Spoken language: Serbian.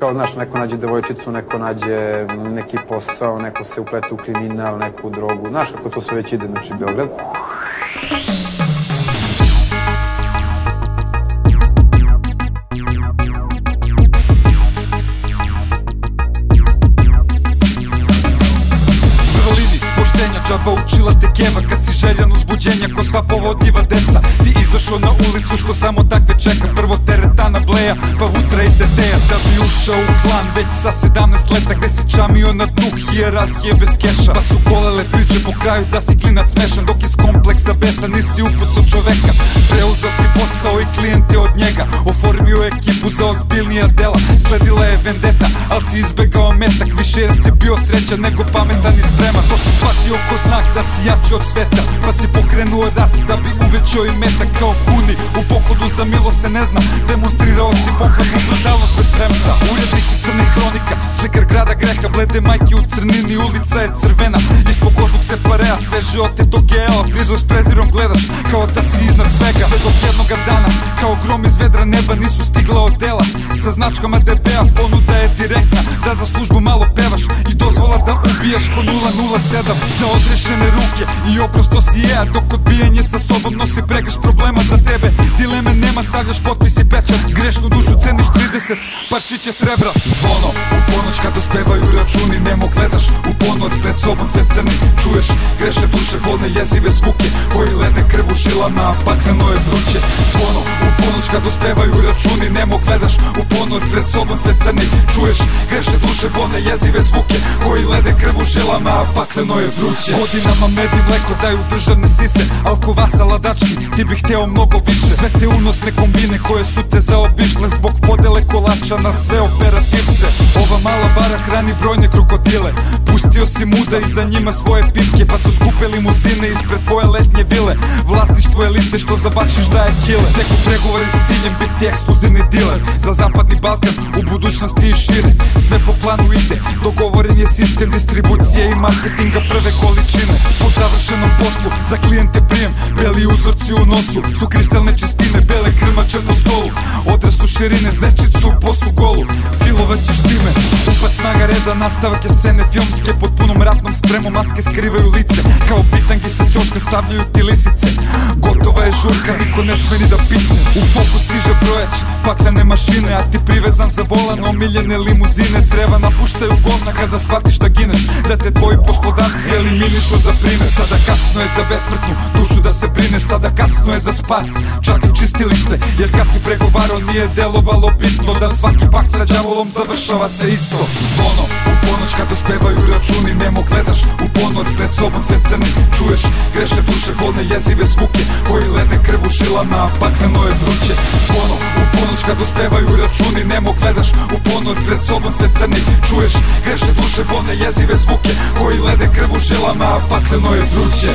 Kao, znaš, neko nađe devojčicu, neko nađe neki posao, neko se uplete u kriminal, neku drogu. Znaš kako to sve već ide, znači, Beograd. Džaba učila te keva Kad si željan uzbuđenja ko sva povodljiva deca Ti izašao na ulicu što samo takve čeka Prvo teretana bleja, pa vutra ušao u klan već sa 17 leta Gde si čamio na dnu hijerarhije bez keša? Pa su kolele priče po kraju da si klinac smešan Dok iz kompleksa besa nisi upucao čoveka. Preuzeo si posao i klijente od njega Oformio ekipu za ozbiljnija dela Sledila je vendeta, al si izbegao metak Više jer si bio srećan nego pametan i spreman. To si shvatio ko znak da si jači od sveta Pa si pokrenuo rat da bi uvećao i metak kao kuni. U pohodu za milo se ne zna Demonstrirao si pohladnu brutalnost bez premca. Urednik si crnih hronika, slikar grada greha Blede majke u crnini, ulica je crvena. Ispod kožnog se parea, sve živote do gela Prizor s prezirom gledaš kao da si со значка ма ДПА понуда е директна. Да за служба мало певаш и дозвола да убиеш ко 007 За одрешене руке и опросто си еа Док биење со собом носи прегаш проблема за тебе. Дилеме нема, ставјаш подписи ceniš 30 parčiće srebra. Zvono, u ponoć kad uspevaju računi Nemo gledaš u ponor pred sobom sve crni Čuješ greše duše, bolne jezive zvuke Koji lede krv u žilama, pakleno je vruće. Zvono, u ponoć kad uspevaju računi Nemo gledaš u ponor pred sobom sve crni Čuješ greše duše, bolne jezive zvuke Koji lede krv u žilama, pakleno je vruće. Godinama med i mleko daju državne sise Alko vasa ladački, ti bih hteo mnogo više. Sve te unosne kombine koje su te zaobišle Zbog podele kolača na sve operativce. Ova mala bara hrani brojne krokodile. Pustio si muda i za njima svoje pipke Pa su skupe limuzine ispred tvoje letnje vile. Vlasništvo je liste što za bakšiš daje kile Tek u pregovori s ciljem biti ekskluzivni diler Za zapadni Balkan u budućnosti i šire. Sve po planu ide, dogovoren je sistem distribucije i marketinga prve količine. Po završenom poslu za klijente prijem. Beli uzorci u nosu su kristalne čistine Bele krmače na stolu. Odre su širine, zečicu reda, nastavak je scene filmske Pod punom ratnom spremom maske skrivaju lice Kao bitangi sa ćoška stavljaju ti lisice. Gotova je žurka, niko ne sme ni da pisne U fokus stiže brojač, paklene mašine A ti privezan za volan, omiljene limuzine Creva napuštaju govna kada shvatiš da gineš Da te eliminišu za prime Sada kasno je za besmrtnu dušu da se brine Sada kasno je za spas, čak i čistilište Jer kad si pregovarao nije delovalo bitno Da svaki pakt sa đavolom završava se isto. Zvono, u ponoć kad uspevaju računi Nemo gledaš u ponor pred sobom sve crni Čuješ greše duše, bolne jezive zvuke Koji lede krv u žilama, a pakleno je vruće. Zvono, kad uspevaju računi Nemo gledaš u ponor pred sobom sve crni. Čuješ greše duše, bolne jezive zvuke Koji lede krv u žilama, a pakleno je vruće